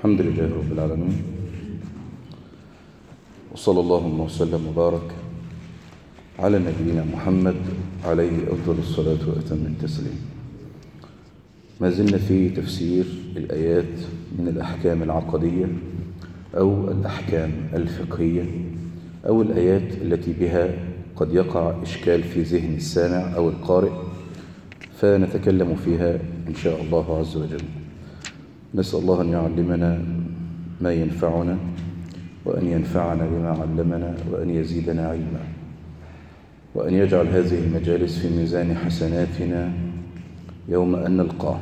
الحمد لله رب العالمين. وصلى الله وسلم وبارك على نبينا محمد عليه أفضل الصلاة وأتم التسليم. ما زلنا في تفسير الآيات من الأحكام العقدية أو الأحكام الفقهية أو الآيات التي بها قد يقع إشكال في ذهن السامع أو القارئ فنتكلم فيها إن شاء الله عز وجل. نسأل الله أن يعلمنا ما ينفعنا وأن ينفعنا بما علمنا وأن يزيدنا علما وأن يجعل هذه المجالس في ميزان حسناتنا يوم أن نلقاه.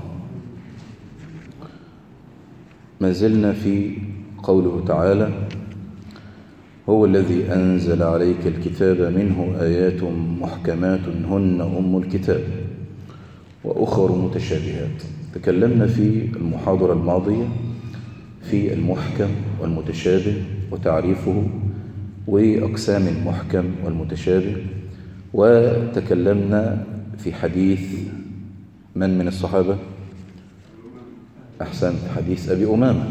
ما زلنا في قوله تعالى هو الذي أنزل عليك الكتاب منه آيات محكمات هن أم الكتاب وأخر متشابهات. تكلمنا في المحاضرة الماضية في المحكم والمتشابه وتعريفه وأقسام المحكم والمتشابه وتكلمنا في حديث من من الصحابة؟ أحسن حديث أبي أمامة.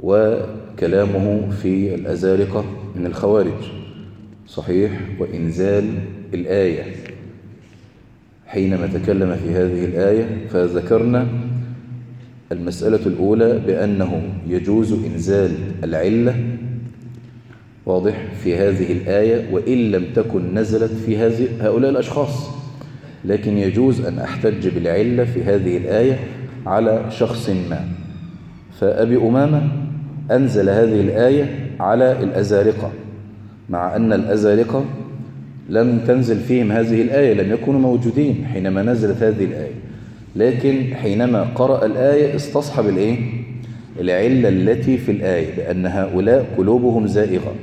وكلامه في الأزارقة من الخوارج. صحيح وإنزال الآية. حينما تكلم في هذه الآية فذكرنا المسألة الأولى بأنه يجوز إنزال العلة واضح في هذه الآية وإن لم تكن نزلت في هذه هؤلاء الأشخاص. لكن يجوز أن أحتج بالعلة في هذه الآية على شخص ما. فأبي أمامة أنزل هذه الآية على الأزارقة مع أن الأزارقة لم تنزل فيهم هذه الآية لم يكونوا موجودين حينما نزلت هذه الآية. لكن حينما قرأ الآية استصحب الإيه؟ العلة التي في الآية بأن هؤلاء قلوبهم زائغة.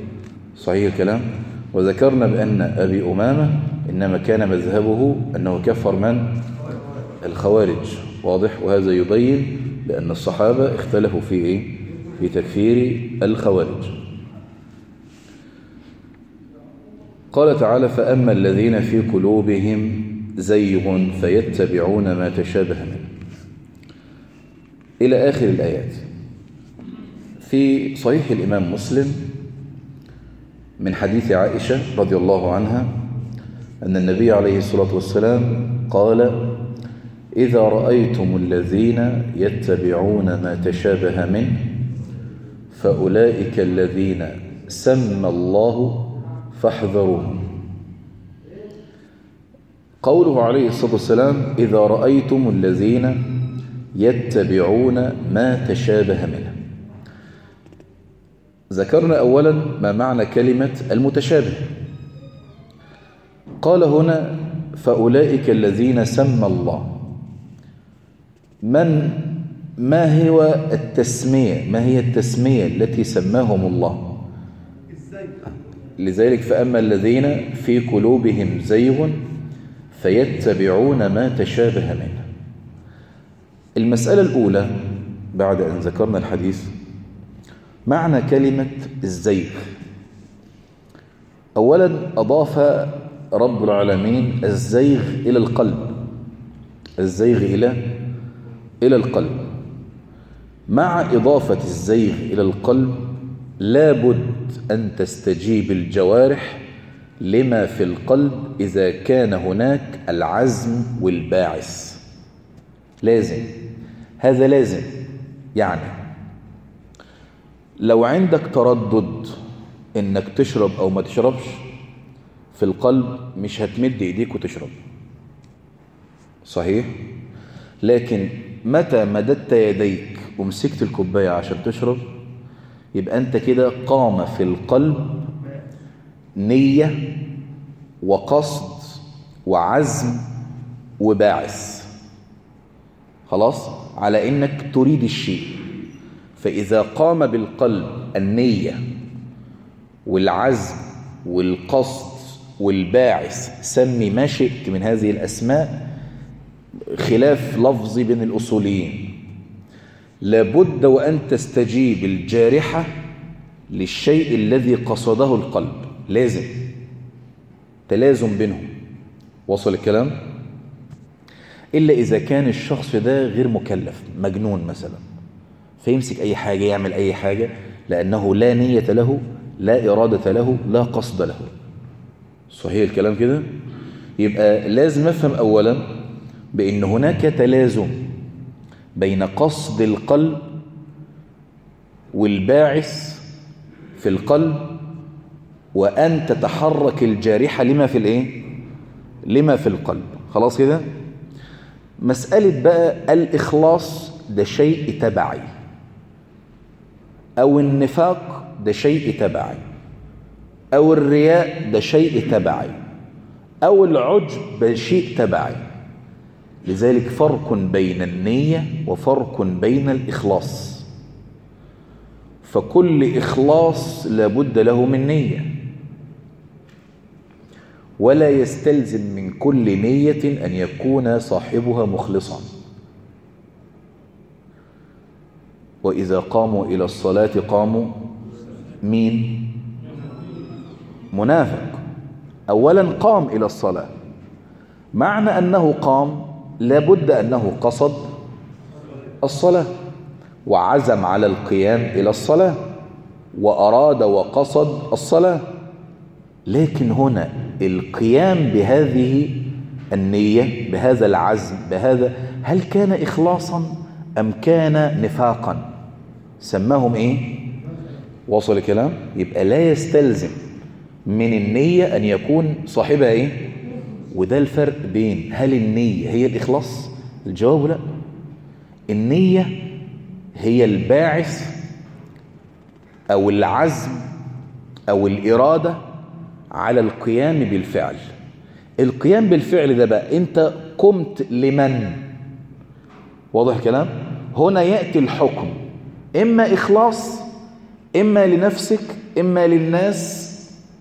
صحيح الكلام؟ وذكرنا بأن أبي أمامة إنما كان مذهبه أنه كفر من؟ الخوارج. واضح؟ وهذا يبين بأن الصحابة اختلفوا في إيه؟ في تكفير الخوارج. قال تعالى فأما الذين في قلوبهم زيغ فيتبعون ما تشابه منه. إلى آخر الآيات. في صحيح الإمام مسلم من حديث عائشة رضي الله عنها أن النبي عليه الصلاة والسلام قال إذا رأيتم الذين يتبعون ما تشابه منه فأولئك الذين سمى الله فاحذروهم قوله عليه الصلاة والسلام إذا رأيتم الذين يتبعون ما تشابه منه. ذكرنا أولا ما معنى كلمة المتشابه. قال هنا فأولئك الذين سمى الله. من ما هو التسمية؟ ما هي التسمية التي سماهم الله؟ لذلك فأما الذين في قلوبهم زيغ فيتبعون ما تشابه منه. المسألة الأولى بعد أن ذكرنا الحديث معنى كلمة الزيغ. أولا أضاف رب العالمين الزيغ إلى القلب. الزيغ إلى إلى القلب. مع إضافة الزيغ إلى القلب لابد أن تستجيب الجوارح لما في القلب إذا كان هناك العزم والباعث. لازم هذا لازم. يعني لو عندك تردد إنك تشرب أو ما تشربش في القلب مش هتمد إيديك وتشرب. صحيح؟ لكن متى مددت يديك ومسكت الكوباية عشان تشرب؟ يبقى أنت كده قام في القلب نية وقصد وعزم وباعث. خلاص؟ على إنك تريد الشيء. فإذا قام بالقلب النية والعزم والقصد والباعث سمي ما شئت من هذه الأسماء خلاف لفظي بين الأصوليين. لابد وأن تستجيب الجارحة للشيء الذي قصده القلب. لازم. تلازم بينهم. وصل الكلام؟ إلا إذا كان الشخص ده غير مكلف مجنون مثلا. فيمسك أي حاجة يعمل أي حاجة لأنه لا نية له لا إرادة له لا قصد له. صحيح الكلام كده؟ يبقى لازم أفهم أولا بأن هناك تلازم. بين قصد القلب والباعث في القلب وأن تتحرك الجارحة لما في الإيه؟ لما في القلب. خلاص كده؟ مسألة بقى الإخلاص ده شيء تبعي. أو النفاق ده شيء تبعي. أو الرياء ده شيء تبعي. أو العجب ده شيء تبعي. لذلك فرق بين النية وفرق بين الإخلاص. فكل إخلاص لابد له من نية. ولا يستلزم من كل نية أن يكون صاحبها مخلصا. وإذا قاموا إلى الصلاة قاموا مين؟ منافق. أولا قام إلى الصلاة. معنى أنه قام لابد أنه قصد الصلاة وعزم على القيام إلى الصلاة وأراد وقصد الصلاة. لكن هنا القيام بهذه النية بهذا العزم بهذا هل كان إخلاصا أم كان نفاقا؟ سماهم إيه؟ وصل الكلام؟ يبقى لا يستلزم من النية أن يكون صاحبها إيه؟ وده الفرق بين هل النية هي الإخلاص؟ الجواب لا. النية هي الباعث أو العزم أو الإرادة على القيام بالفعل. القيام بالفعل ده بقى أنت قمت لمن؟ واضح كلام؟ هنا يأتي الحكم. إما إخلاص إما لنفسك إما للناس.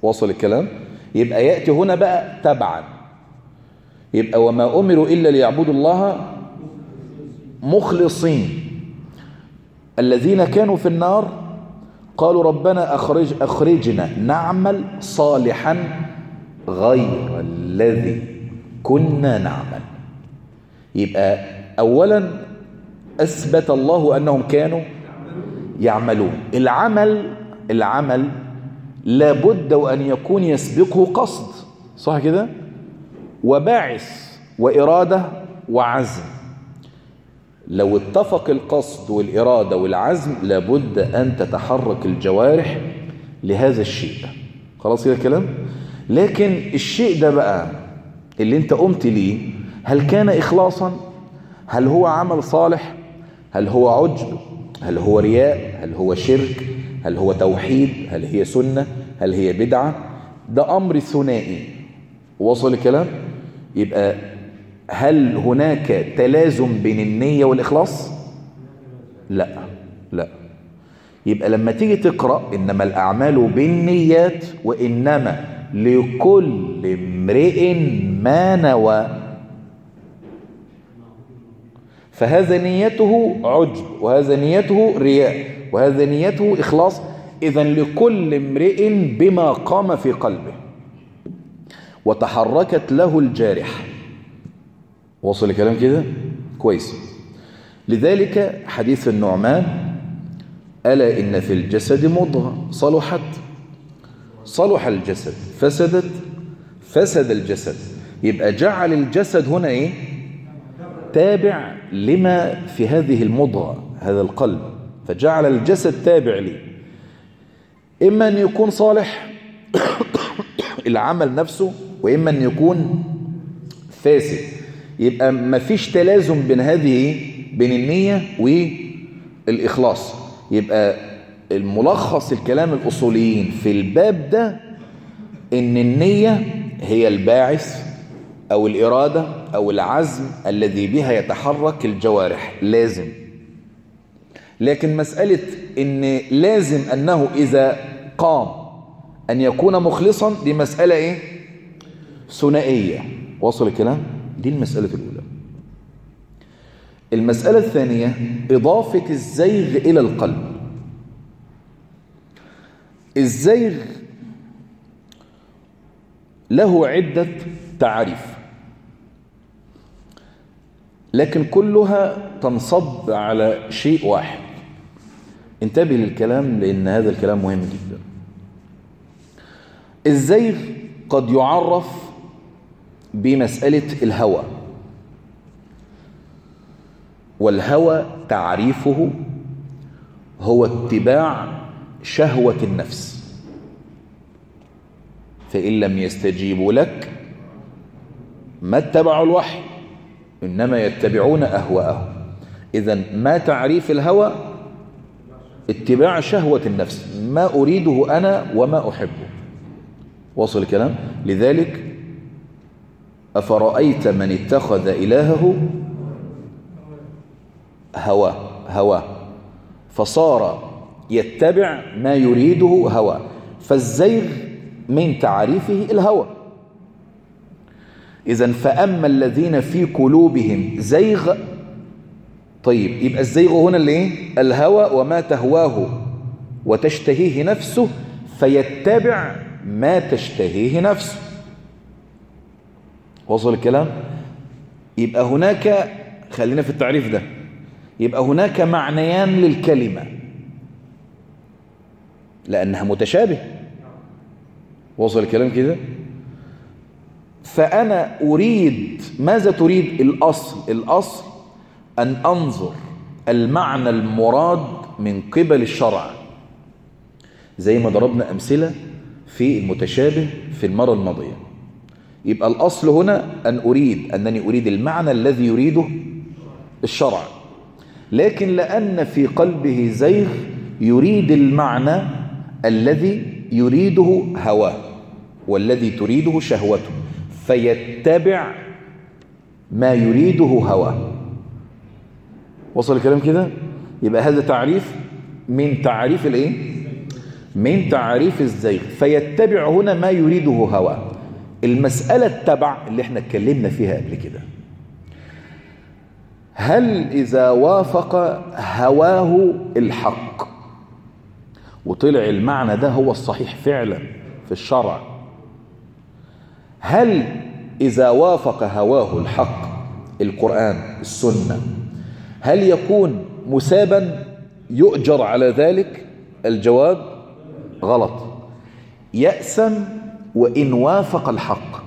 وصل الكلام؟ يبقى يأتي هنا بقى تبعا. يبقى وما أمروا إلا ليعبدوا الله مخلصين. الذين كانوا في النار قالوا ربنا أخرج أخرجنا نعمل صالحا غير الذي كنا نعمل. يبقى أولا أثبت الله أنهم كانوا يعملون. العمل العمل لابد وأن يكون يسبقه قصد. صح كده؟ وباعث وإرادة وعزم. لو اتفق القصد والإرادة والعزم لابد أن تتحرك الجوارح لهذا الشيء. خلاص كده الكلام؟ لكن الشيء ده بقى اللي انت قمت ليه هل كان إخلاصا؟ هل هو عمل صالح؟ هل هو عجب؟ هل هو رياء؟ هل هو شرك؟ هل هو توحيد؟ هل هي سنة؟ هل هي بدعة؟ ده أمر ثنائي. وصل الكلام؟ يبقى هل هناك تلازم بين النية والإخلاص؟ لا لا. يبقى لما تيجي تقرأ إنما الأعمال بالنيات وإنما لكل امرئ ما نوى فهذا نيته عجب وهذا نيته رياء وهذا نيته إخلاص إذا لكل امرئ بما قام في قلبه. وتحركت له الجارح. وصل الكلام كده؟ كويس. لذلك حديث النعمان ألا إن في الجسد مضغة؟ صلحت. صلح الجسد. فسدت. فسد الجسد. يبقى جعل الجسد هنا إيه؟ تابع لما في هذه المضغة هذا القلب. فجعل الجسد تابع لي. إما أن يكون صالح العمل نفسه وإما أن يكون فاسد. يبقى ما فيش تلازم بين هذه بين النية والإخلاص. يبقى الملخص الكلام الأصوليين في الباب ده إن النية هي الباعث أو الإرادة أو العزم الذي بها يتحرك الجوارح. لازم. لكن مسألة إن لازم أنه إذا قام أن يكون مخلصا دي مسألة إيه؟ ثنائية. وصل الكلام؟ دي المسألة الأولى. المسألة الثانية إضافة الزيغ إلى القلب. الزيغ له عدة تعريف. لكن كلها تنصب على شيء واحد. انتبه للكلام لأن هذا الكلام مهم جدا. الزيغ قد يعرف بمسألة الهوى. والهوى تعريفه هو اتباع شهوة النفس. فإن لم يستجيبوا لك ما اتبعوا الوحي إنما يتبعون أهواءهم. إذا ما تعريف الهوى؟ اتباع شهوة النفس. ما أريده أنا وما أحبه. وصل الكلام؟ لذلك أفرأيت من اتخذ إلهه؟ هواه هواه فصار يتبع ما يريده هوى. فالزيغ من تعريفه الهوى. إذا فأما الذين في قلوبهم زيغ طيب يبقى الزيغ هنا اللي إيه؟ الهوى وما تهواه وتشتهيه نفسه فيتبع ما تشتهيه نفسه. وصل الكلام؟ يبقى هناك خلينا في التعريف ده يبقى هناك معنيان للكلمة لأنها متشابه وصل الكلام كده؟ فأنا أريد ماذا تريد الأصل؟ الأصل أن أنظر المعنى المراد من قبل الشرع. زي ما ضربنا أمثلة في المتشابه في المرة الماضية. يبقى الأصل هنا أن أريد أنني أريد المعنى الذي يريده الشرع. لكن لأن في قلبه زيغ يريد المعنى الذي يريده هواه والذي تريده شهوته فيتبع ما يريده هواه. وصل الكلام كده؟ يبقى هذا تعريف من تعريف الإيه؟ من تعريف الزيغ. فيتبع هنا ما يريده هواه. المسألة التبع اللي إحنا اتكلمنا فيها قبل كده. هل إذا وافق هواه الحق وطلع المعنى ده هو الصحيح فعلا في الشرع هل إذا وافق هواه الحق القرآن السنة هل يكون مسابا يؤجر على ذلك؟ الجواب غلط. يأسم وإن وافق الحق.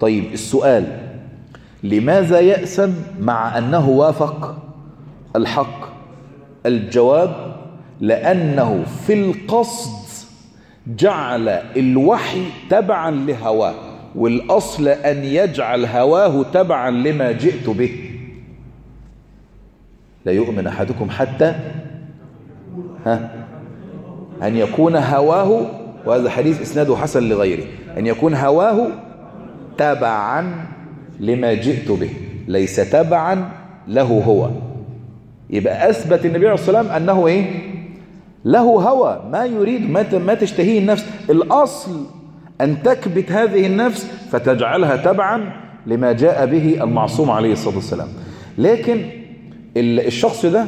طيب السؤال لماذا يأسم مع أنه وافق الحق؟ الجواب لأنه في القصد جعل الوحي تبعا لهواه والأصل أن يجعل هواه تبعا لما جئت به. لا يؤمن أحدكم حتى ها أن يكون هواه وهذا حديث إسناده حسن لغيره. أن يكون هواه تبعا لما جئت به ليس تبعا له هو. يبقى أثبت النبي عليه الصلاة والسلام أنه إيه؟ له هوى. ما يريد ما تشتهيه النفس. الأصل أن تكبت هذه النفس فتجعلها تبعا لما جاء به المعصوم عليه الصلاة والسلام. لكن الشخص ده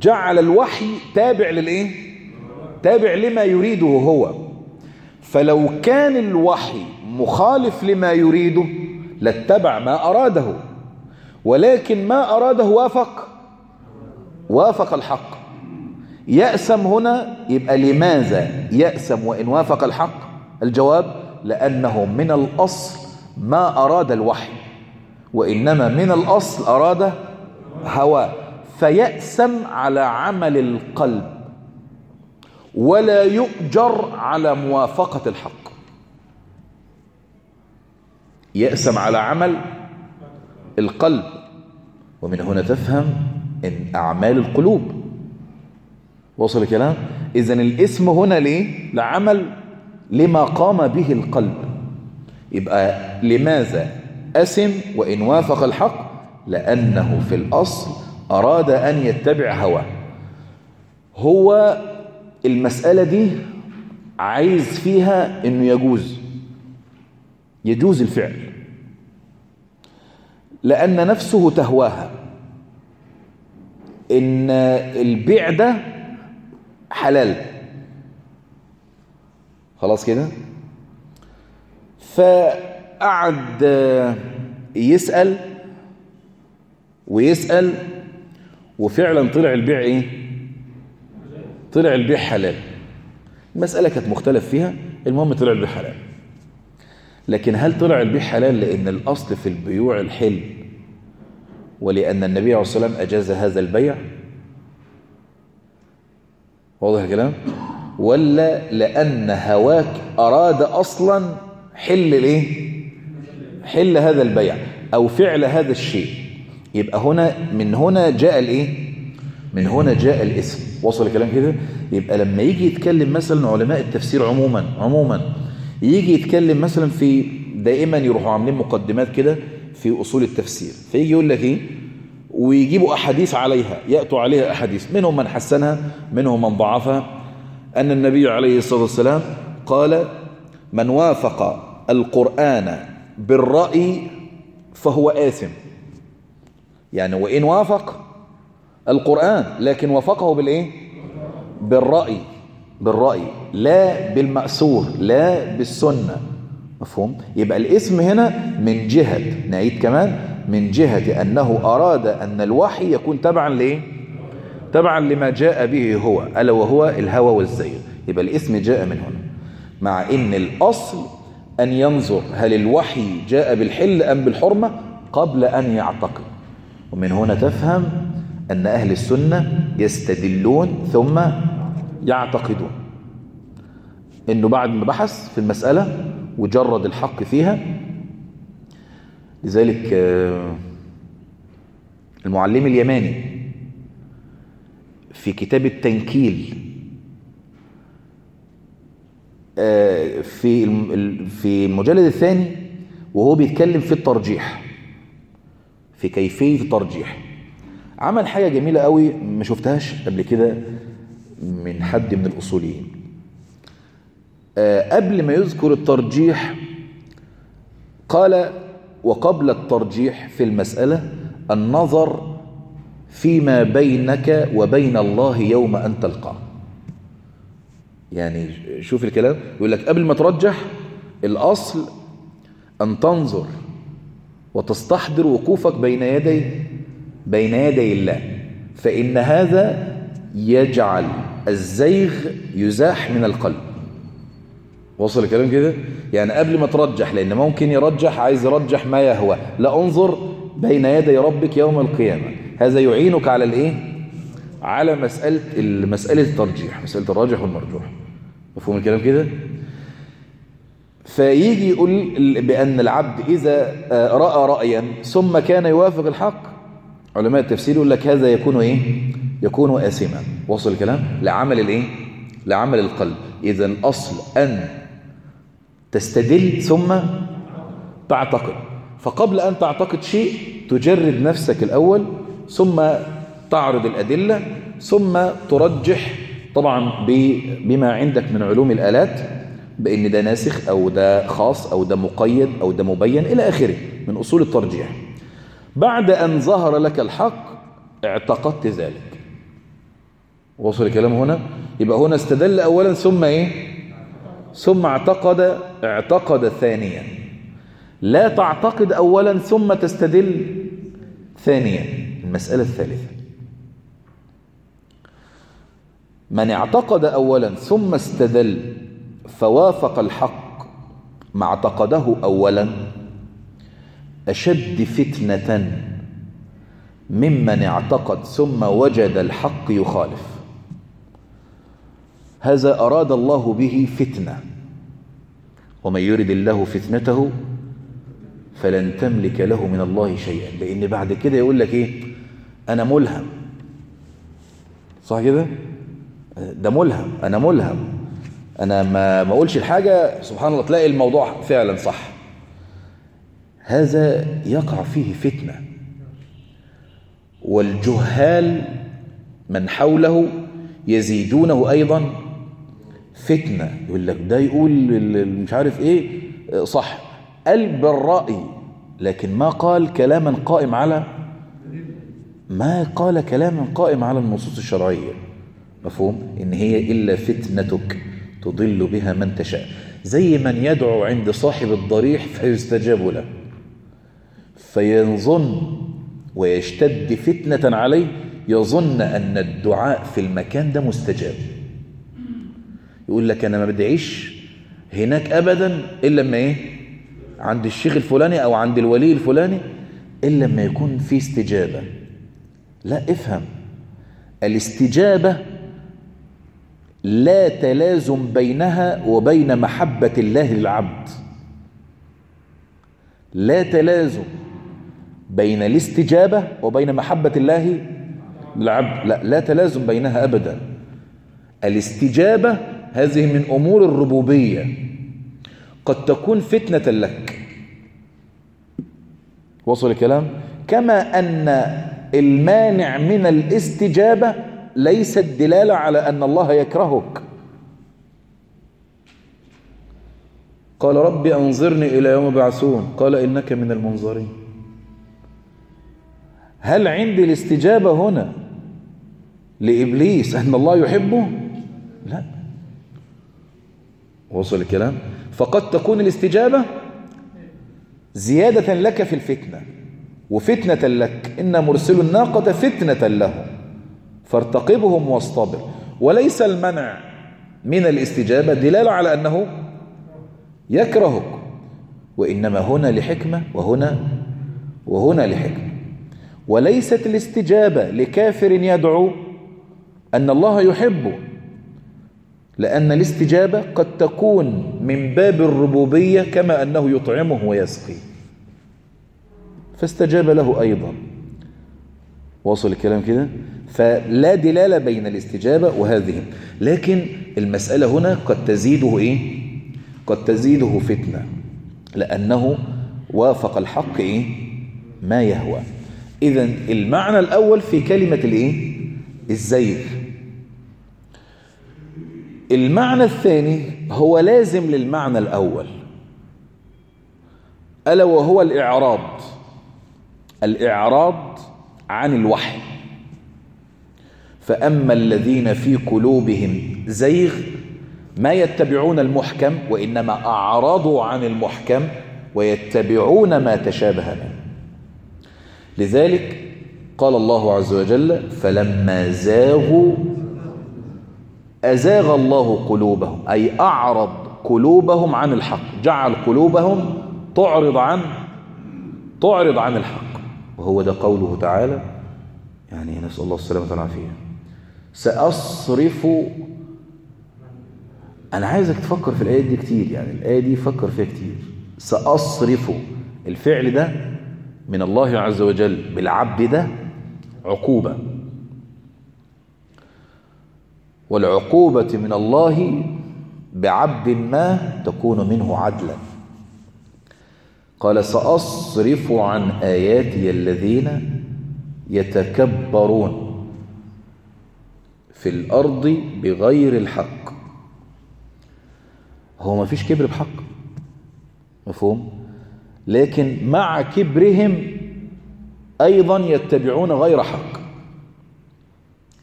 جعل الوحي تابع للإيه؟ تابع لما يريده هو. فلو كان الوحي مخالف لما يريده لاتبع ما أراده. ولكن ما أراده وافق وافق الحق. يأسم هنا يبقى لماذا يأسم وإن وافق الحق؟ الجواب لأنه من الأصل ما أراد الوحي وإنما من الأصل أراد هواه فيأسم على عمل القلب. ولا يؤجر على موافقة الحق. يأسم على عمل القلب. ومن هنا تفهم إن أعمال القلوب. وصل الكلام؟ إذا الاسم هنا ليه لعمل لما قام به القلب. يبقى لماذا أسم وإن وافق الحق؟ لأنه في الأصل أراد أن يتبع هواه. هو المسألة دي عايز فيها أنه يجوز يجوز الفعل لأن نفسه تهواها إن البيع ده حلال. خلاص كده؟ فقعد يسأل ويسأل وفعلا طلع البيع إيه؟ طلع البيع حلال. المسألة كانت مختلف فيها المهم طلع البيع حلال. لكن هل طلع البيع حلال لأن الأصل في البيوع الحل؟ ولأن النبي عليه الصلاة والسلام أجاز هذا البيع؟ واضح الكلام؟ ولا لأن هواك أراد أصلا حل الإيه؟ حل هذا البيع أو فعل هذا الشيء. يبقى هنا من هنا جاء الإيه؟ من هنا جاء الاسم. وصل الكلام كده؟ يبقى لما يجي يتكلم مثلا علماء التفسير عموما عموما يجي يتكلم مثلا في دائما يروحوا عاملين مقدمات كده في أصول التفسير. فيجي يقول لك إيه؟ ويجيبوا أحاديث عليها يأتوا عليها أحاديث. منهم من حسنها منهم من ضعفها. أن النبي عليه الصلاة والسلام قال من وافق القرآن بالرأي فهو آثم. يعني وإن وافق القرآن لكن وافقه بالإيه؟ بالرأي بالرأي لا بالمأسور لا بالسنة. مفهوم؟ يبقى الاسم هنا من جهة نعيد كمان من جهة أنه أراد أن الوحي يكون تبعا لإيه؟ تبعا لما جاء به هو ألا وهو الهوى والزيغ. يبقى الاسم جاء من هنا. مع إن الأصل أن ينظر هل الوحي جاء بالحل أم بالحرمة قبل أن يعتقد. ومن هنا تفهم أن أهل السنة يستدلون ثم يعتقدون. إنه بعد ما بحث في المسألة وجرد الحق فيها لذلك المعلم اليماني في كتاب التنكيل في في المجلد الثاني وهو بيتكلم في الترجيح في كيفية الترجيح. عمل حاجة جميلة قوي ما شفتهاش قبل كده من حد من الأصوليين. قبل ما يذكر الترجيح قال وقبل الترجيح في المسألة النظر فيما بينك وبين الله يوم أن تلقاه. يعني شوف الكلام يقول لك قبل ما ترجح الأصل أن تنظر وتستحضر وقوفك بين يدي بين يدي الله. فإن هذا يجعل الزيغ يزاح من القلب. وصل الكلام كده؟ يعني قبل ما ترجح لأن ممكن يرجح عايز يرجح ما يهوى. لا انظر بين يدي ربك يوم القيامة. هذا يعينك على الإيه؟ على مسألة مسألة الترجيح. مسألة الراجح والمرجوح. مفهوم الكلام كده؟ فيجي يقول بأن العبد إذا رأى رأيا ثم كان يوافق الحق علماء التفسير يقول لك هذا يكون إيه؟ يكون آثما. وصل الكلام؟ لعمل الإيه؟ لعمل القلب. إذا الأصل أن تستدل ثم تعتقد. فقبل أن تعتقد شيء تجرد نفسك الأول ثم تعرض الأدلة ثم ترجح طبعا بما عندك من علوم الآلات بأن ده ناسخ أو ده خاص أو ده مقيد أو ده مبين إلى آخره من أصول الترجيح. بعد أن ظهر لك الحق اعتقدت ذلك. وصل الكلام هنا؟ يبقى هنا استدل أولا ثم إيه؟ ثم اعتقد اعتقد ثانيا. لا تعتقد أولا ثم تستدل ثانيا. المسألة الثالثة. من اعتقد أولا ثم استدل فوافق الحق ما اعتقده أولا. أشد فتنة ممن اعتقد ثم وجد الحق يخالف. هذا أراد الله به فتنة. ومن يرد الله فتنته فلن تملك له من الله شيئا. لأن بعد كده يقول لك إيه؟ أنا ملهم. صح كده؟ ده ملهم. أنا ملهم. أنا ما ما أقولش الحاجة. سبحان الله تلاقي الموضوع فعلا صح. هذا يقع فيه فتنة. والجهال من حوله يزيدونه أيضا فتنة. يقول لك ده يقول مش عارف إيه صح. قال بالرأي لكن ما قال كلاما قائم على ما قال كلاما قائم على النصوص الشرعية. مفهوم؟ إن هي إلا فتنتك تضل بها من تشاء. زي من يدعو عند صاحب الضريح فيستجاب له. فيظن ويشتد فتنة عليه يظن أن الدعاء في المكان ده مستجاب. يقول لك أنا ما بدعيش هناك أبدا إلا لما إيه؟ عند الشيخ الفلاني أو عند الولي الفلاني إلا لما يكون في استجابة. لا افهم. الاستجابة لا تلازم بينها وبين محبة الله للعبد. لا تلازم. بين الاستجابة وبين محبة الله للعبد. لا لا تلازم بينها أبدا. الاستجابة هذه من أمور الربوبية. قد تكون فتنة لك. وصل الكلام؟ كما أن المانع من الاستجابة ليست دلالة على أن الله يكرهك. قال رب أنظرني إلى يوم بعثون قال إنك من المنظرين. هل عندي الاستجابة هنا لإبليس أن الله يحبه؟ لا. وصل الكلام. فقد تكون الاستجابة زيادة لك في الفتنة وفتنة لك. إن مرسل الناقة فتنة لهم فارتقبهم واصطبر. وليس المنع من الاستجابة دلالة على أنه يكرهك. وإنما هنا لحكمة وهنا وهنا لحكمة. وليست الاستجابة لكافر يدعو أن الله يحبه لأن الاستجابة قد تكون من باب الربوبية كما أنه يطعمه ويسقيه. فاستجاب له أيضا. واصل الكلام كده؟ فلا دلالة بين الاستجابة وهذه. لكن المسألة هنا قد تزيده إيه؟ قد تزيده فتنة لأنه وافق الحق إيه؟ ما يهوى. إذا المعنى الأول في كلمة الإيه؟ الزيغ. المعنى الثاني هو لازم للمعنى الأول. ألا وهو الإعراض. الإعراض عن الوحي. فأما الذين في قلوبهم زيغ ما يتبعون المحكم وإنما أعرضوا عن المحكم ويتبعون ما تشابه منه. لذلك قال الله عز وجل فلما زاغوا أزاغ الله قلوبهم أي أعرض قلوبهم عن الحق جعل قلوبهم تعرض عن تعرض عن الحق. وهو ده قوله تعالى يعني نسأل الله السلامة والعافية. سأصرف أنا عايزك تفكر في الآيات دي كتير يعني الآية دي فكر فيها كتير. سأصرف الفعل ده من الله عز وجل بالعبد ده عقوبة. والعقوبة من الله بعبد ما تكون منه عدلا. قال سأصرف عن آياتي الذين يتكبرون في الأرض بغير الحق. هو ما فيش كبر بحق. مفهوم؟ لكن مع كبرهم أيضا يتبعون غير حق.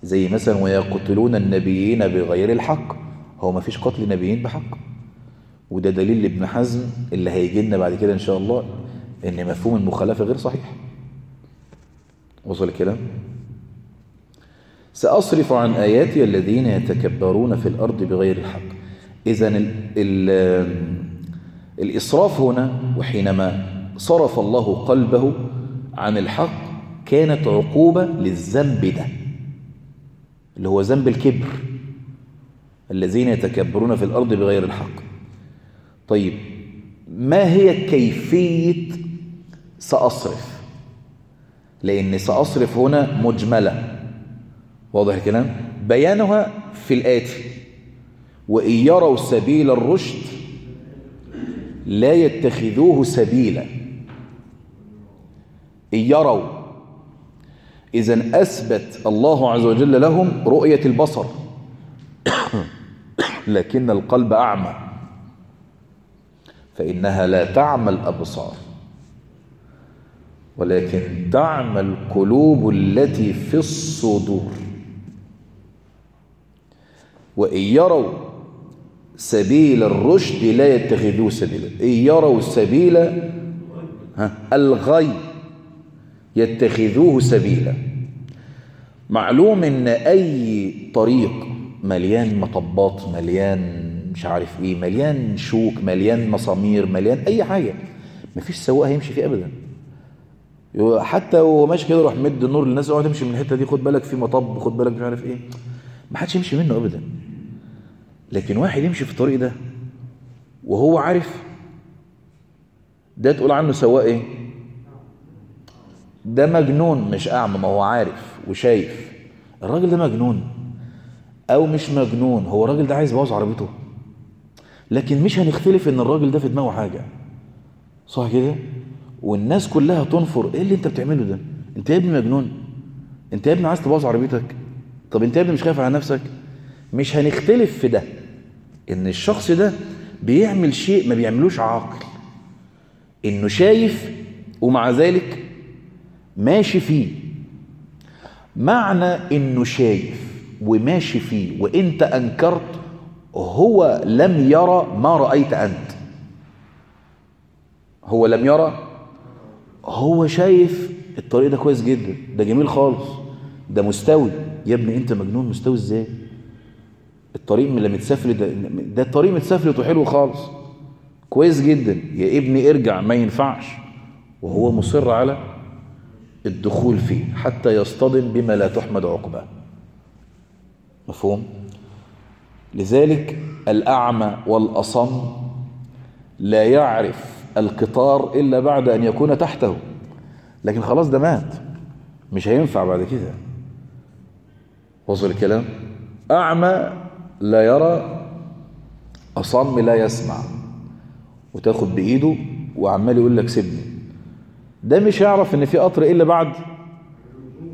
زي مثلا ويقتلون النبيين بغير الحق. هو ما فيش قتل نبيين بحق. وده دليل لابن حزم اللي هيجي لنا بعد كده إن شاء الله إن مفهوم المخالفة غير صحيح. وصل الكلام؟ سأصرف عن آياتي الذين يتكبرون في الأرض بغير الحق. إذا ال ال الإصراف هنا وحينما صرف الله قلبه عن الحق كانت عقوبة للذنب ده اللي هو ذنب الكبر الذين يتكبرون في الأرض بغير الحق. طيب ما هي كيفية سأصرف؟ لأن سأصرف هنا مجملة. واضح الكلام؟ بيانها في الآتي وإن يروا سبيل الرشد لا يتخذوه سبيلا. إن يروا إذا أثبت الله عز وجل لهم رؤية البصر. لكن القلب أعمى. فإنها لا تعمى الأبصار. ولكن تعمى القلوب التي في الصدور. وإن يروا سبيل الرشد لا يتخذوه سبيلا. إن يروا سبيل الغي يتخذوه سبيلا. معلوم إن أي طريق مليان مطبات مليان مش عارف إيه مليان شوك مليان مسامير مليان أي حاجة مفيش سواق هيمشي فيه ابدا. حتى وهو ماشي كده يروح مد النور للناس اوعى تمشي من الحتة دي خد بالك في مطب خد بالك مش عارف إيه. ما حدش يمشي منه ابدا. لكن واحد يمشي في الطريق ده وهو عارف ده تقول عنه سواق إيه؟ ده مجنون مش أعمى ما هو عارف وشايف. الراجل ده مجنون أو مش مجنون هو الراجل ده عايز يبوظ عربيته. لكن مش هنختلف إن الراجل ده في دماغه حاجة. صح كده؟ والناس كلها تنفر إيه اللي أنت بتعمله ده؟ أنت يا ابني مجنون. أنت يا ابني عايز تبوظ عربيتك. طب أنت يا ابني مش خايف على نفسك؟ مش هنختلف في ده. إن الشخص ده بيعمل شيء ما بيعملوش عاقل. إنه شايف ومع ذلك ماشي فيه. معنى إنه شايف وماشي فيه. وإنت أنكرت هو لم يرى ما رأيت أنت. هو لم يرى. هو شايف الطريق ده كويس جدا. ده جميل خالص. ده مستوي. يا ابني أنت مجنون مستوي إزاي؟ الطريق اللي متسافر ده ده الطريق متسافر وحلو خالص. كويس جدا. يا ابني ارجع ما ينفعش. وهو مصر على الدخول فيه حتى يصطدم بما لا تحمد عقباه. مفهوم؟ لذلك الأعمى والأصم لا يعرف القطار إلا بعد أن يكون تحته. لكن خلاص ده مات. مش هينفع بعد كده. وصل الكلام؟ أعمى لا يرى أصم لا يسمع. وتاخد بإيده وعمال يقول لك سيبني. ده مش هيعرف إن في قطر إلا بعد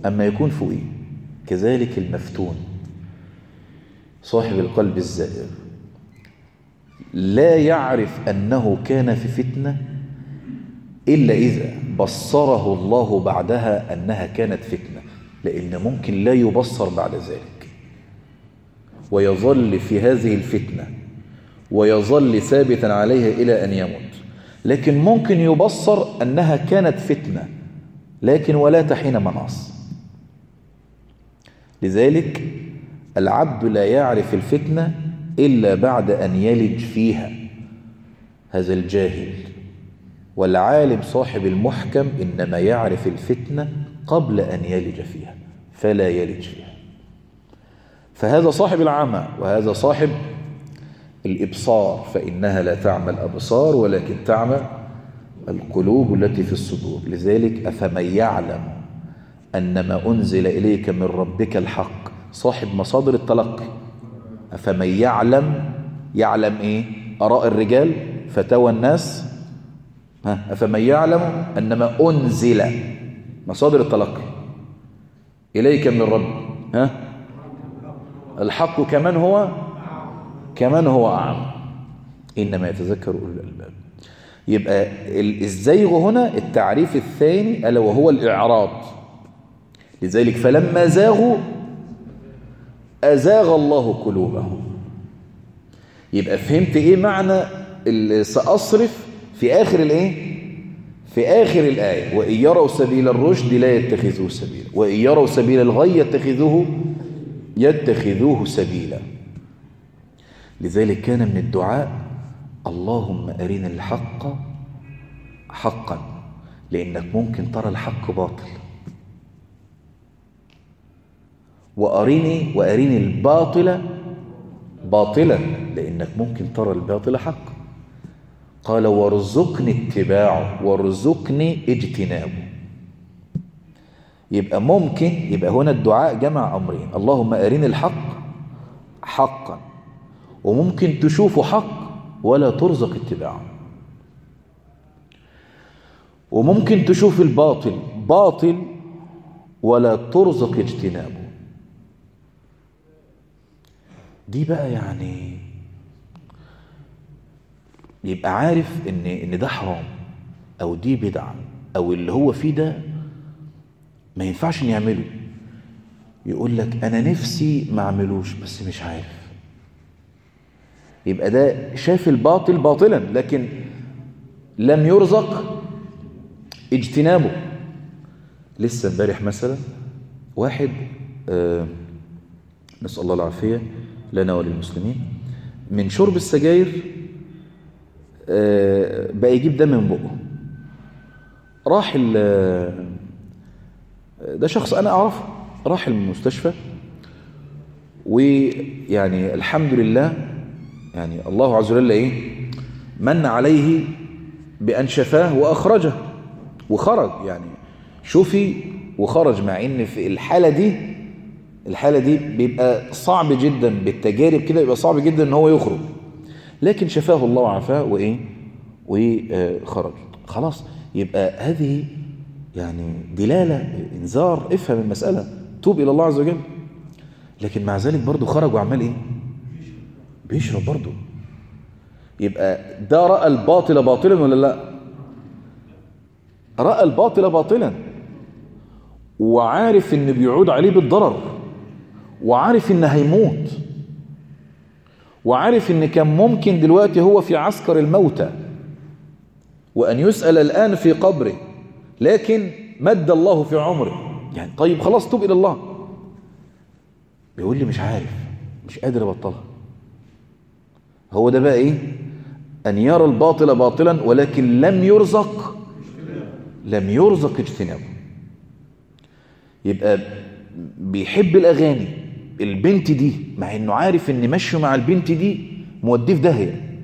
اما يكون فوقيه. كذلك المفتون صاحب القلب الزائر. لا يعرف أنه كان في فتنة إلا إذا بصره الله بعدها أنها كانت فتنة لأن ممكن لا يبصر بعد ذلك. ويظل في هذه الفتنة ويظل ثابتا عليها إلى أن يموت. لكن ممكن يبصر أنها كانت فتنة لكن ولا حين مناص. لذلك العبد لا يعرف الفتنة إلا بعد أن يلج فيها هذا الجاهل. والعالم صاحب المحكم إنما يعرف الفتنة قبل أن يلج فيها فلا يلج فيها. فهذا صاحب العمى وهذا صاحب الإبصار فإنها لا تعمى الأبصار ولكن تعمى القلوب التي في الصدور. لذلك أفمن يعلم أن ما أنزل إليك من ربك الحق صاحب مصادر التلقي. أفمن يعلم يعلم إيه؟ أراء الرجال فتوى الناس. ها أفمن يعلم أن ما أنزل مصادر التلقي إليك من رب ها؟ الحق كمان هو كمان هو أعمى إنما يتذكر أولو الألباب. يبقى الزيغ هنا التعريف الثاني ألا وهو الإعراض لذلك فلما زاغوا أزاغ الله قلوبهم. يبقى فهمت إيه معنى سأصرف في آخر الإيه؟ في آخر الآية. وإن يروا سبيل الرشد لا يتخذوه سبيلا. وإن يروا سبيل الغي يتخذوه يتخذوه سبيلا. لذلك كان من الدعاء اللهم أرنا الحق حقا لأنك ممكن ترى الحق باطل وأرني وأرني الباطل باطلا لأنك ممكن ترى الباطل حقا. قال وارزقني اتباعه وارزقني اجتنابه. يبقى ممكن يبقى هنا الدعاء جمع أمرين. اللهم أرني الحق حقا وممكن تشوفه حق ولا ترزق اتباعه. وممكن تشوف الباطل باطل ولا ترزق اجتنابه. دي بقى يعني يبقى عارف إن إن ده حرام أو دي بدعة أو اللي هو فيه ده ما ينفعش نعمله يقول لك أنا نفسي ما أعملوش بس مش عارف. يبقى ده شاف الباطل باطلا لكن لم يرزق اجتنابه. لسه امبارح مثلا واحد آه نسأل الله العافية لنا وللمسلمين من شرب السجاير آه، بقى يجيب دم من بقه. راح ده شخص أنا أعرفه راح المستشفى ويعني الحمد لله يعني الله عز وجل إيه؟ من عليه بأن شفاه وأخرجه وخرج يعني شوفي وخرج مع إن في الحالة دي الحالة دي بيبقى صعب جدا بالتجارب كده بيبقى صعب جدا إن هو يخرج. لكن شفاه الله وعافاه وإيه؟ وخرج. خلاص يبقى هذه يعني دلالة إنذار افهم المسألة توب إلى الله عز وجل. لكن مع ذلك برضه خرج وعمال إيه؟ بيشرب برضه يبقى ده رأى الباطل باطلا ولا لا؟ رأى الباطل باطلا. وعارف إن بيعود عليه بالضرر. وعارف إن هيموت. وعارف إن كان ممكن دلوقتي هو في عسكر الموتى. وأن يسأل الآن في قبره. لكن مد الله في عمره. يعني طيب خلاص توب إلى الله. بيقول لي مش عارف مش قادر أبطلها. هو ده بقى إيه؟ أن يرى الباطل باطلا ولكن لم يرزق لم يرزق اجتنابه. يبقى بيحب الأغاني البنت دي مع إنه عارف إن مشيه مع البنت دي موديه في داهية.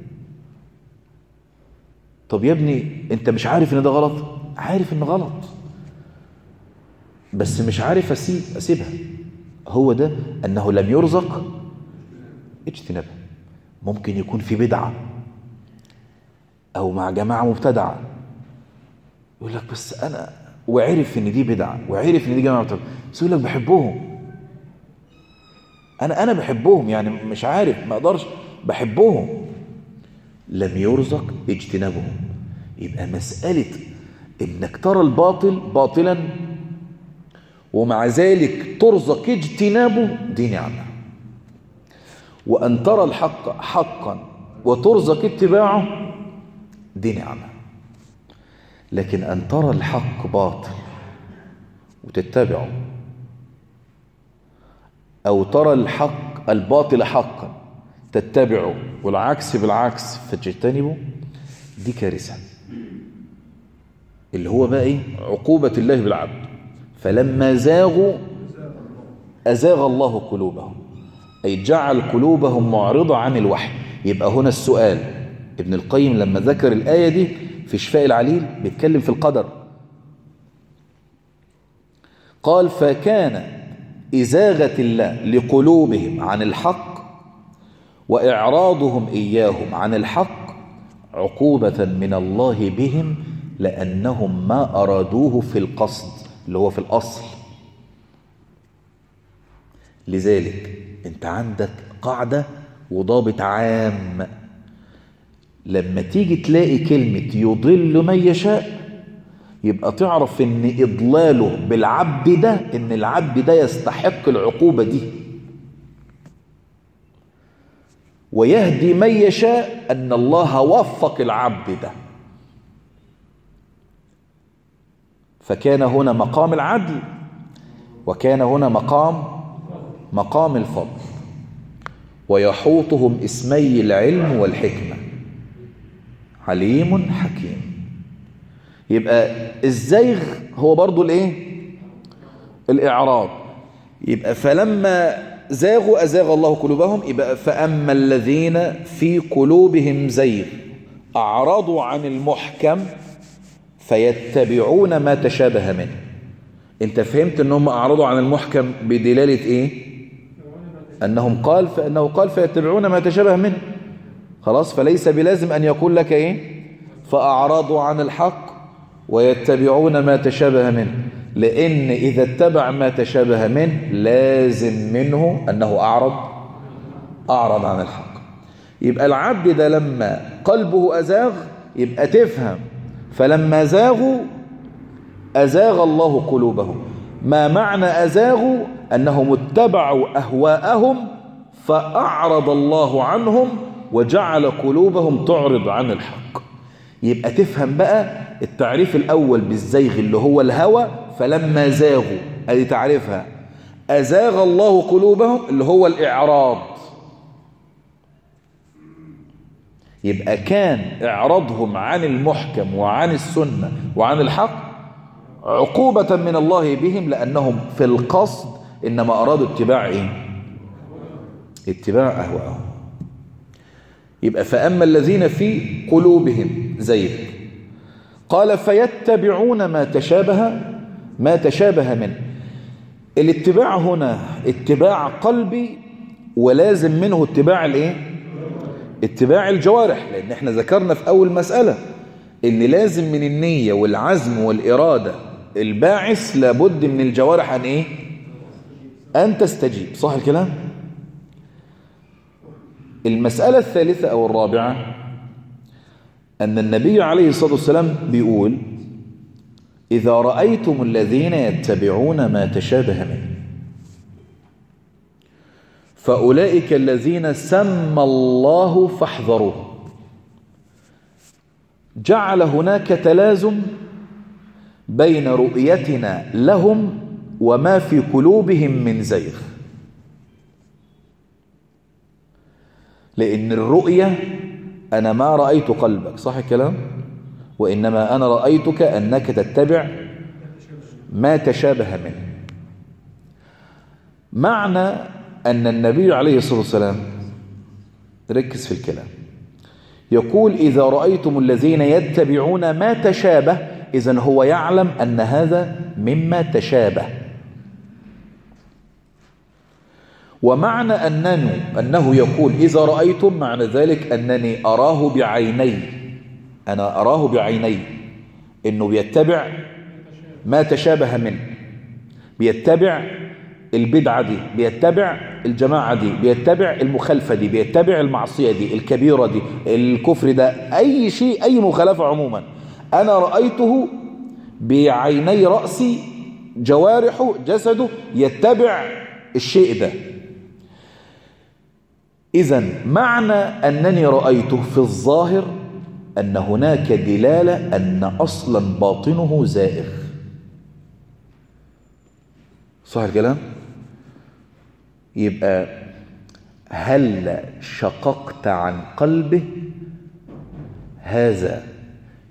طب يا ابني أنت مش عارف إن ده غلط؟ عارف ان غلط. بس مش عارف اسيب أسيبها. هو ده أنه لم يرزق اجتنابها ممكن يكون في بدعة أو مع جماعة مبتدعة. يقول لك بس أنا وعرف إن دي بدعة وعرف إن دي جماعة مبتدعة. بس يقول لك بحبهم. أنا أنا بحبهم يعني مش عارف ما أقدرش. بحبهم. لم يرزق اجتنابهم. يبقى مسألة إنك ترى الباطل باطلا. ومع ذلك ترزق اجتنابه دي نعمة. وأن ترى الحق حقا وترزق اتباعه دي نعمة. لكن أن ترى الحق باطل وتتبعه أو ترى الحق الباطل حقا تتبعه والعكس بالعكس فتجتنبه دي كارثة. اللي هو بقى إيه؟ عقوبة الله بالعبد. فلما زاغوا أزاغ الله قلوبهم. أي جعل قلوبهم معرضة عن الوحي. يبقى هنا السؤال. ابن القيم لما ذكر الآية دي في شفاء العليل بيتكلم في القدر. قال فكان إزاغة الله لقلوبهم عن الحق وإعراضهم إياهم عن الحق عقوبة من الله بهم لأنهم ما أرادوه في القصد اللي هو في الأصل. لذلك أنت عندك قاعدة وضابط عام. لما تيجي تلاقي كلمة يضل من يشاء يبقى تعرف إن إضلاله بالعبد ده إن العبد ده يستحق العقوبة دي. ويهدي من يشاء أن الله وفق العبد ده. فكان هنا مقام العدل وكان هنا مقام مقام الفضل ويحوطهم اسمي العلم والحكمة. عليم حكيم. يبقى الزيغ هو برضو الايه؟ الاعراض يبقى فلما زاغوا أزاغ الله قلوبهم يبقى فأما الذين في قلوبهم زيغ أعرضوا عن المحكم فيتبعون ما تشابه منه. انت فهمت ان هم اعرضوا عن المحكم بدلاله إيه؟ انهم قال فانه قال فيتبعون ما تشابه منه. خلاص فليس بلازم أن يقول لك إيه؟ فأعرضوا عن الحق ويتبعون ما تشابه منه. لأن إذا اتبع ما تشابه منه لازم منه أنه أعرض أعرض عن الحق. يبقى العبد ده لما قلبه أزاغ يبقى تفهم فلما زاغوا أزاغ الله قلوبهم. ما معنى أزاغوا أنهم اتبعوا أهواءهم فأعرض الله عنهم وجعل قلوبهم تعرض عن الحق. يبقى تفهم بقى التعريف الأول بالزيغ اللي هو الهوى فلما زاغوا أدي تعريفها. أزاغ الله قلوبهم اللي هو الإعراض. يبقى كان إعراضهم عن المحكم وعن السنة وعن الحق عقوبة من الله بهم لأنهم في القصد إنما أرادوا اتباع إيه؟ اتباع أهواءهم. يبقى فأما الذين في قلوبهم زيغ قال فيتبعون ما تشابه ما تشابه منه الاتباع هنا اتباع قلبي ولازم منه اتباع الإيه؟ اتباع الجوارح لأن إحنا ذكرنا في أول مسألة إن لازم من النية والعزم والإرادة الباعث لابد من الجوارح أن إيه؟ أن تستجيب صح الكلام؟ المسألة الثالثة أو الرابعة أن النبي عليه الصلاة والسلام بيقول إذا رأيتم الذين يتبعون ما تشابه منه فأولئك الذين سمى الله فاحذروه. جعل هناك تلازم بين رؤيتنا لهم وما في قلوبهم من زيغ. لأن الرؤية أنا ما رأيت قلبك صح الكلام؟ وإنما أنا رأيتك أنك تتبع ما تشابه منه. معنى أن النبي عليه الصلاة والسلام ركز في الكلام يقول إذا رأيتم الذين يتبعون ما تشابه إذا هو يعلم أن هذا مما تشابه. ومعنى أنه, أنه يقول إذا رأيتم معنى ذلك أنني أراه بعيني أنا أراه بعيني إنه بيتبع ما تشابه منه بيتبع البدعة دي بيتبع الجماعة دي بيتبع المخالفة دي بيتبع المعصية دي الكبيرة دي الكفر ده أي شيء أي مخالفة عموما. أنا رأيته بعيني رأسي جوارحه جسده يتبع الشيء ده. إذا معنى أنني رأيته في الظاهر أن هناك دلالة أن أصلا باطنه زائغ. صح الكلام؟ يبقى هل شققت عن قلبه؟ هذا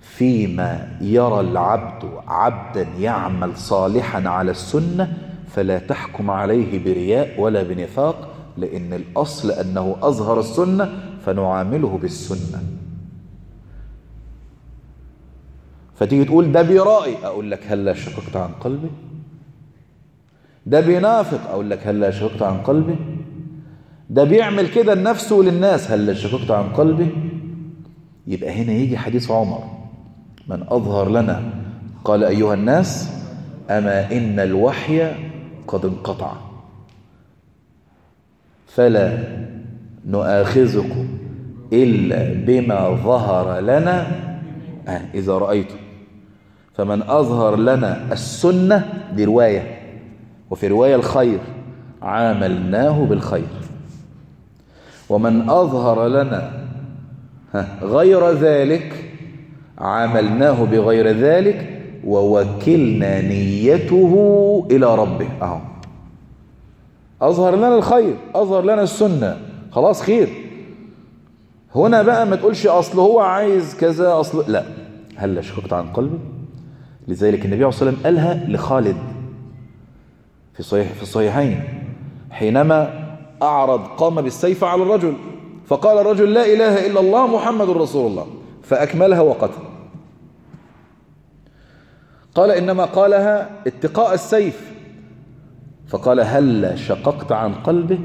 فيما يرى العبد عبدا يعمل صالحا على السنة فلا تحكم عليه برياء ولا بنفاق لأن الأصل أنه أظهر السنة فنعامله بالسنة. فتيجي تقول ده بيرائي أقول لك هلا شققت عن قلبي؟ ده بينافق. أقول لك هلا شققت عن قلبي؟ ده بيعمل كده لنفسه وللناس. هلا شققت عن قلبي؟ يبقى هنا يجي حديث عمر. من أظهر لنا قال أيها الناس أما إن الوحي قد انقطع. فلا نؤاخذكم إلا بما ظهر لنا. إذا رأيتم فمن أظهر لنا السنة دي رواية. وفي رواية الخير عاملناه بالخير. ومن أظهر لنا غير ذلك عاملناه بغير ذلك ووكلنا نيته إلى ربه. أهو. أظهر لنا الخير أظهر لنا السنة. خلاص خير. هنا بقى ما تقولش أصل هو عايز كذا أصل لا. هل شققت عن قلبي. لذلك النبي عليه الصلاة والسلام قالها لخالد. في صحيح في الصحيحين. حينما أعرض قام بالسيف على الرجل فقال الرجل لا إله إلا الله محمد رسول الله فأكملها وقتل. قال إنما قالها اتقاء السيف. فقال هل شققت عن قلبه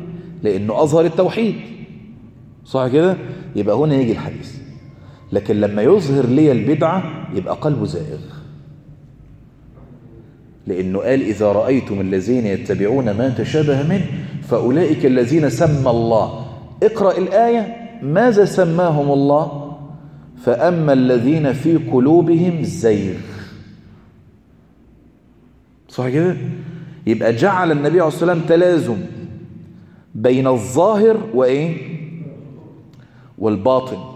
لأنه أظهر التوحيد. صح كده؟ يبقى هنا يجي الحديث. لكن لما يظهر لي البدعة يبقى قلبه زائغ. لأنه قال إذا رأيتم الذين يتبعون ما تشابه منه فأولئك الذين سمى الله. اقرأ الآية. ماذا سماهم الله؟ فأما الذين في قلوبهم زيغ. صح كده؟ يبقى جعل النبي عليه الصلاة والسلام تلازم بين الظاهر وإيه؟ والباطن.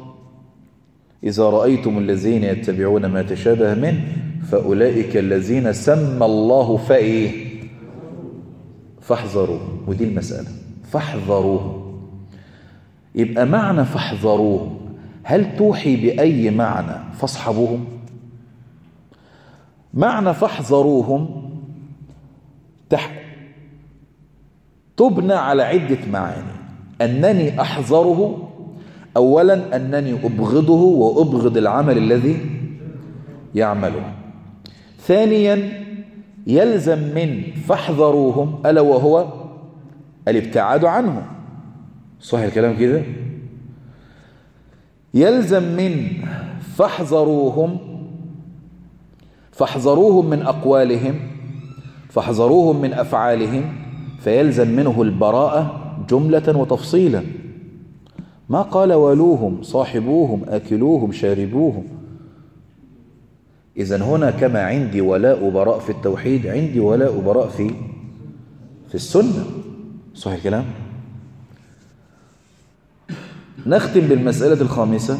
إذا رأيتم الذين يتبعون ما تشابه منه فأولئك الذين سمى الله فإيه؟ فاحذروه. ودي المسألة. فاحذروه. يبقى معنى فاحذروه. هل توحي بأي معنى؟ فاصحبوهم. معنى فاحذروهم تح... تبنى على عدة معاني. أنني أحذره أولا أنني أبغضه وأبغض العمل الذي يعمله. ثانيا يلزم من فاحذروهم ألا وهو الابتعاد عنه. صح الكلام كده؟ يلزم من فاحذروهم فاحذروهم من أقوالهم فاحذروهم من أفعالهم فيلزم منه البراءة جملة وتفصيلا. ما قال ولوهم صاحبوهم أكلوهم شاربوهم. إذا هنا كما عندي ولاء براء في التوحيد عندي ولاء براء في في السنة. صح الكلام؟ نختم بالمسألة الخامسة.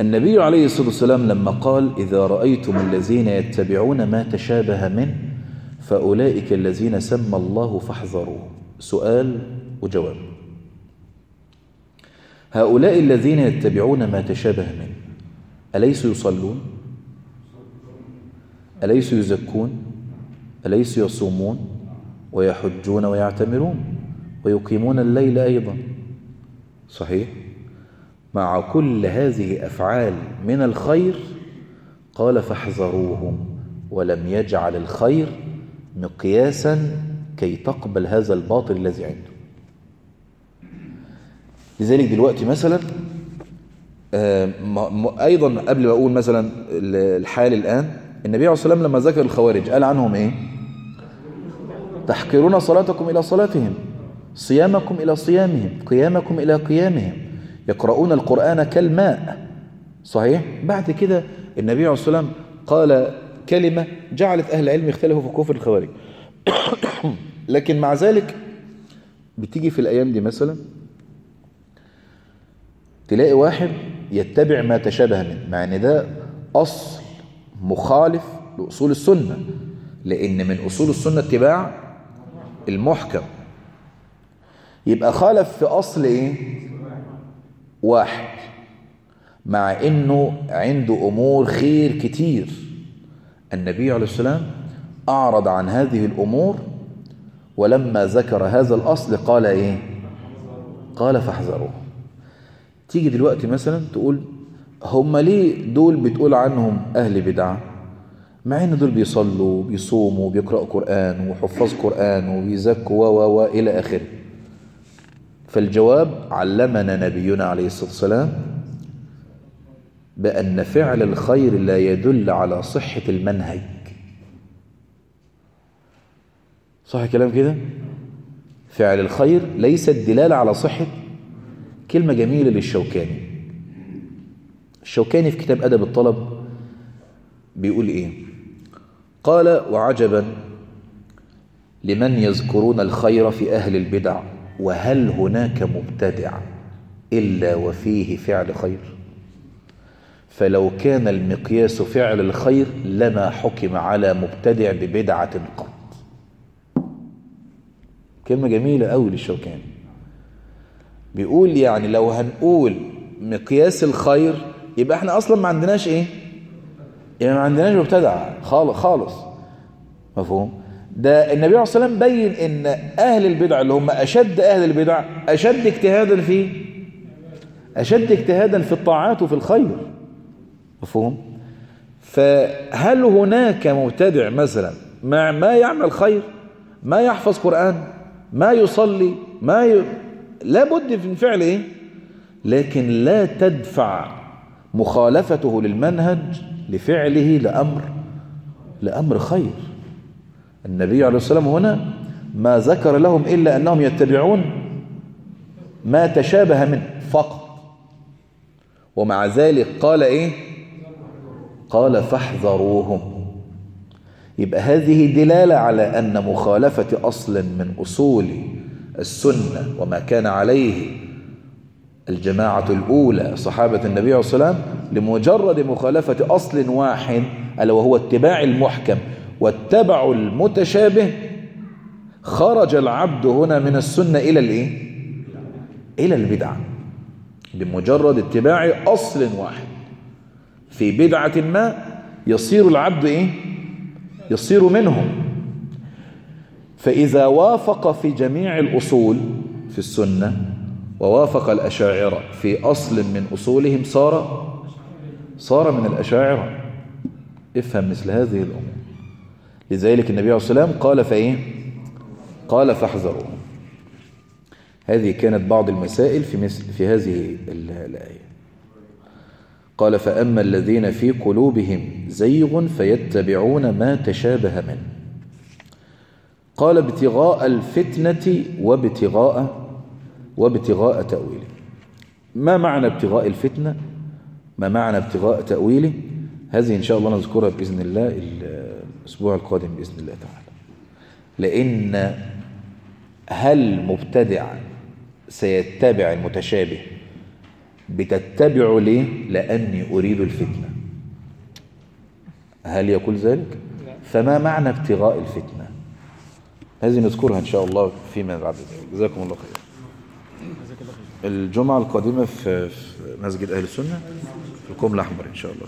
النبي عليه الصلاة والسلام لما قال إذا رأيتم الذين يتبعون ما تشابه منه فأولئك الذين سمى الله فاحذروا سؤال وجواب. هؤلاء الذين يتبعون ما تشابه منه أليسوا يصلون؟ أليسوا يزكون؟ أليسوا يصومون؟ ويحجون ويعتمرون ويقيمون الليل أيضا. صحيح؟ مع كل هذه أفعال من الخير قال فاحذروهم ولم يجعل الخير مقياسا كي تقبل هذا الباطل الذي عنده لذلك دلوقتي مثلا أيضا قبل ما أقول مثلا الحال الآن النبي عليه الصلاة والسلام لما ذكر الخوارج قال عنهم إيه؟ تحقرون صلاتكم إلى صلاتهم صيامكم إلى صيامهم قيامكم إلى قيامهم يقرؤون القرآن كالماء. صحيح؟ بعد كده النبي عليه الصلاة والسلام قال كلمة جعلت أهل العلم يختلفوا في كفر الخوارج. لكن مع ذلك بتيجي في الأيام دي مثلا تلاقي واحد يتبع ما تشابه منه مع إن ده أصل مخالف لأصول السنة لأن من أصول السنة اتباع المحكم. يبقى خالف في أصل إيه؟ واحد مع إنه عنده أمور خير كتير. النبي عليه السلام أعرض عن هذه الأمور ولما ذكر هذا الأصل قال إيه؟ قال فاحذروه. تيجي دلوقتي مثلا تقول هم ليه دول بتقول عنهم أهل بدعة؟ مع إن دول بيصلوا بيصوموا بيقرأوا قرآن وحفاظ قرآن وبيزكوا و و إلى آخره. فالجواب علمنا نبينا عليه الصلاة والسلام بأن فعل الخير لا يدل على صحة المنهج. صح كلام كده؟ فعل الخير ليس الدلالة على صحة كلمة جميلة للشوكاني. الشوكاني في كتاب أدب الطلب بيقول إيه؟ قال وعجبا لمن يذكرون الخير في أهل البدع وهل هناك مبتدع إلا وفيه فعل خير؟ فلو كان المقياس فعل الخير لما حكم على مبتدع ببدعة قط. كلمة جميلة أوي للشوكاني. بيقول يعني لو هنقول مقياس الخير يبقى إحنا أصلا ما عندناش إيه؟ يعني ما عندناش مبتدع. خالص خالص. مفهوم؟ ده النبي عليه الصلاه والسلام بين إن أهل البدع اللي هم أشد أهل البدع أشد اجتهادا في أشد اجتهادا في الطاعات وفي الخير. مفهوم؟ فهل هناك مبتدع مثلا مع ما يعمل خير ما يحفظ قرآن ما يصلي ما ي... لابد من فعل إيه؟ لكن لا تدفع مخالفته للمنهج لفعله لأمر لأمر خير. النبي عليه الصلاة والسلام هنا ما ذكر لهم إلا أنهم يتبعون ما تشابه منه فقط. ومع ذلك قال إيه؟ قال فاحذروهم. يبقى هذه دلالة على أن مخالفة أصل من أصول السنة وما كان عليه الجماعة الأولى صحابة النبي عليه الصلاة والسلام لمجرد مخالفة أصل واحد ألا وهو اتباع المحكم واتبعوا المتشابه خرج العبد هنا من السنة إلى الإيه؟ إلى البدعة بمجرد اتباع أصل واحد في بدعة ما يصير العبد إيه؟ يصير منهم فإذا وافق في جميع الأصول في السنة ووافق الأشاعرة في أصل من أصولهم صار صار من الأشاعرة. افهم مثل هذه الأمور. لذلك النبي عليه الصلاة والسلام قال فإيه قال فاحذروا. هذه كانت بعض المسائل في, مثل في هذه الآية. قال فأما الذين في قلوبهم زيغ فيتبعون ما تشابه منه. قال ابتغاء الفتنة وابتغاء وابتغاء تأويله. ما معنى ابتغاء الفتنة؟ ما معنى ابتغاء تأويله؟ هذه إن شاء الله نذكرها بإذن الله الأسبوع القادم بإذن الله تعالى. لأن هل مبتدع سيتبع المتشابه بتتبع ليه؟ لأني أريد الفتنة. هل يقول ذلك؟ فما معنى ابتغاء الفتنة؟ هذه نذكرها إن شاء الله فيما بعد. جزاكم الله خير. الجمعة القادمة في مسجد أهل السنة في القوم الأحمر إن شاء الله.